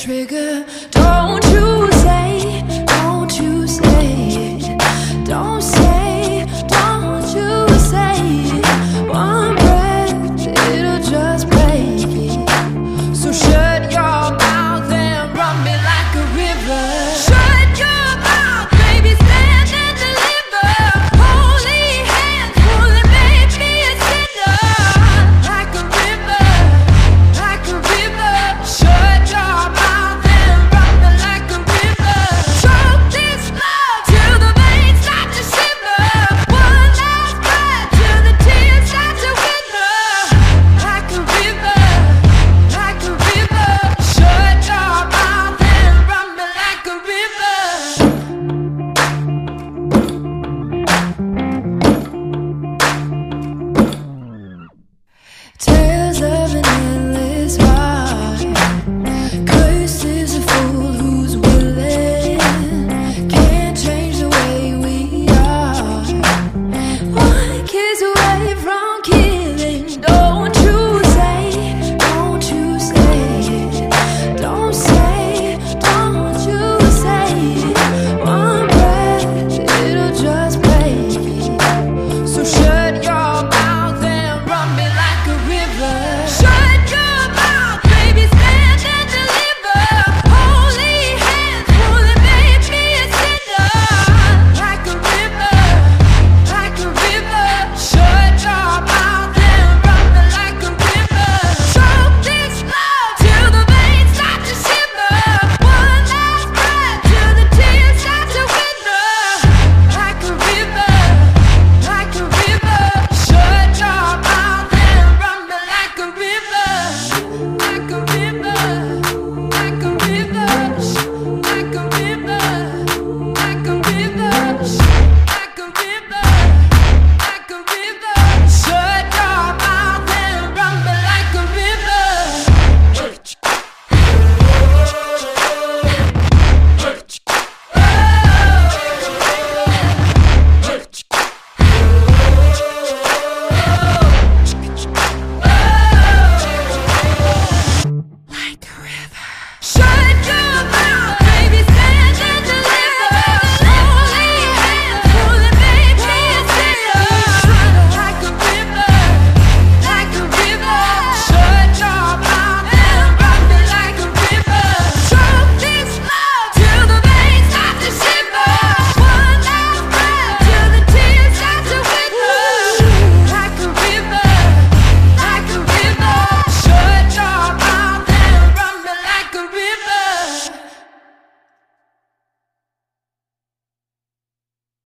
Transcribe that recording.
trigger.